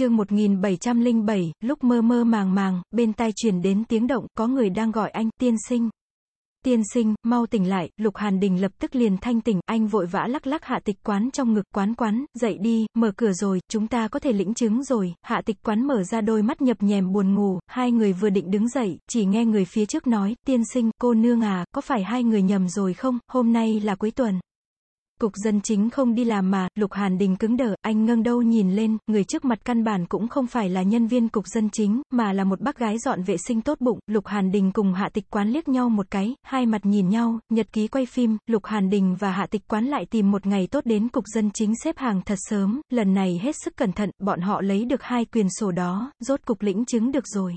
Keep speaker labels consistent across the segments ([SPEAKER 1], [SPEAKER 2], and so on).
[SPEAKER 1] chương 1707, lúc mơ mơ màng màng, bên tai truyền đến tiếng động, có người đang gọi anh, tiên sinh. Tiên sinh, mau tỉnh lại, Lục Hàn Đình lập tức liền thanh tỉnh, anh vội vã lắc lắc hạ tịch quán trong ngực quán quán, dậy đi, mở cửa rồi, chúng ta có thể lĩnh chứng rồi, hạ tịch quán mở ra đôi mắt nhập nhèm buồn ngủ, hai người vừa định đứng dậy, chỉ nghe người phía trước nói, tiên sinh, cô nương à, có phải hai người nhầm rồi không, hôm nay là cuối tuần. Cục dân chính không đi làm mà, Lục Hàn Đình cứng đờ, anh ngâng đâu nhìn lên, người trước mặt căn bản cũng không phải là nhân viên cục dân chính, mà là một bác gái dọn vệ sinh tốt bụng, Lục Hàn Đình cùng Hạ Tịch Quán liếc nhau một cái, hai mặt nhìn nhau, nhật ký quay phim, Lục Hàn Đình và Hạ Tịch Quán lại tìm một ngày tốt đến cục dân chính xếp hàng thật sớm, lần này hết sức cẩn thận, bọn họ lấy được hai quyền sổ đó, rốt cục lĩnh chứng được rồi.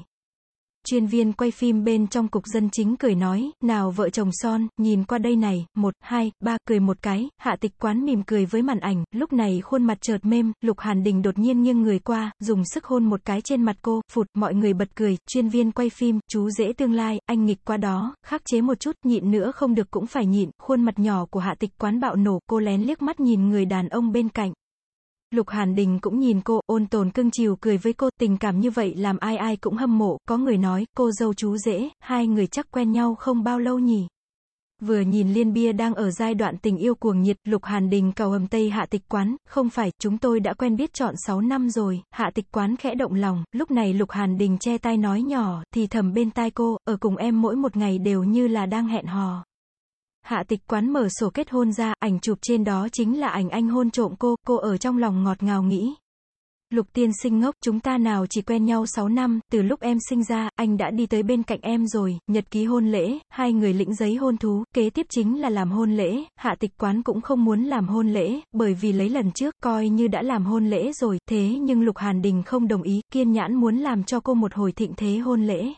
[SPEAKER 1] Chuyên viên quay phim bên trong cục dân chính cười nói, nào vợ chồng son, nhìn qua đây này, một, hai, ba, cười một cái, hạ tịch quán mỉm cười với màn ảnh, lúc này khuôn mặt chợt mềm, lục hàn đình đột nhiên nghiêng người qua, dùng sức hôn một cái trên mặt cô, phụt, mọi người bật cười, chuyên viên quay phim, chú dễ tương lai, anh nghịch qua đó, khắc chế một chút, nhịn nữa không được cũng phải nhịn, khuôn mặt nhỏ của hạ tịch quán bạo nổ, cô lén liếc mắt nhìn người đàn ông bên cạnh. Lục Hàn Đình cũng nhìn cô, ôn tồn cưng chiều cười với cô, tình cảm như vậy làm ai ai cũng hâm mộ, có người nói, cô dâu chú dễ, hai người chắc quen nhau không bao lâu nhỉ. Vừa nhìn Liên Bia đang ở giai đoạn tình yêu cuồng nhiệt, Lục Hàn Đình cầu hầm Tây Hạ Tịch Quán, không phải, chúng tôi đã quen biết chọn 6 năm rồi, Hạ Tịch Quán khẽ động lòng, lúc này Lục Hàn Đình che tai nói nhỏ, thì thầm bên tai cô, ở cùng em mỗi một ngày đều như là đang hẹn hò. Hạ tịch quán mở sổ kết hôn ra, ảnh chụp trên đó chính là ảnh anh hôn trộm cô, cô ở trong lòng ngọt ngào nghĩ. Lục tiên sinh ngốc, chúng ta nào chỉ quen nhau 6 năm, từ lúc em sinh ra, anh đã đi tới bên cạnh em rồi, nhật ký hôn lễ, hai người lĩnh giấy hôn thú, kế tiếp chính là làm hôn lễ, hạ tịch quán cũng không muốn làm hôn lễ, bởi vì lấy lần trước, coi như đã làm hôn lễ rồi, thế nhưng Lục Hàn Đình không đồng ý, kiên nhãn muốn làm cho cô một hồi thịnh thế hôn lễ.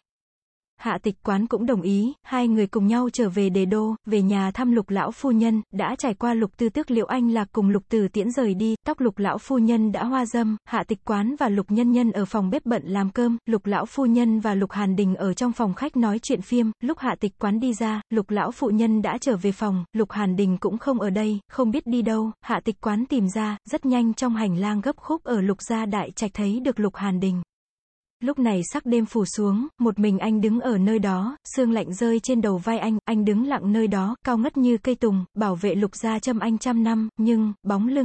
[SPEAKER 1] Hạ tịch quán cũng đồng ý, hai người cùng nhau trở về đề đô, về nhà thăm lục lão phu nhân, đã trải qua lục tư tước liệu anh lạc cùng lục từ tiễn rời đi, tóc lục lão phu nhân đã hoa dâm, hạ tịch quán và lục nhân nhân ở phòng bếp bận làm cơm, lục lão phu nhân và lục hàn đình ở trong phòng khách nói chuyện phim, lúc hạ tịch quán đi ra, lục lão phụ nhân đã trở về phòng, lục hàn đình cũng không ở đây, không biết đi đâu, hạ tịch quán tìm ra, rất nhanh trong hành lang gấp khúc ở lục gia đại trạch thấy được lục hàn đình. Lúc này sắc đêm phủ xuống, một mình anh đứng ở nơi đó, sương lạnh rơi trên đầu vai anh, anh đứng lặng nơi đó, cao ngất như cây tùng, bảo vệ lục gia châm anh trăm năm, nhưng, bóng lưng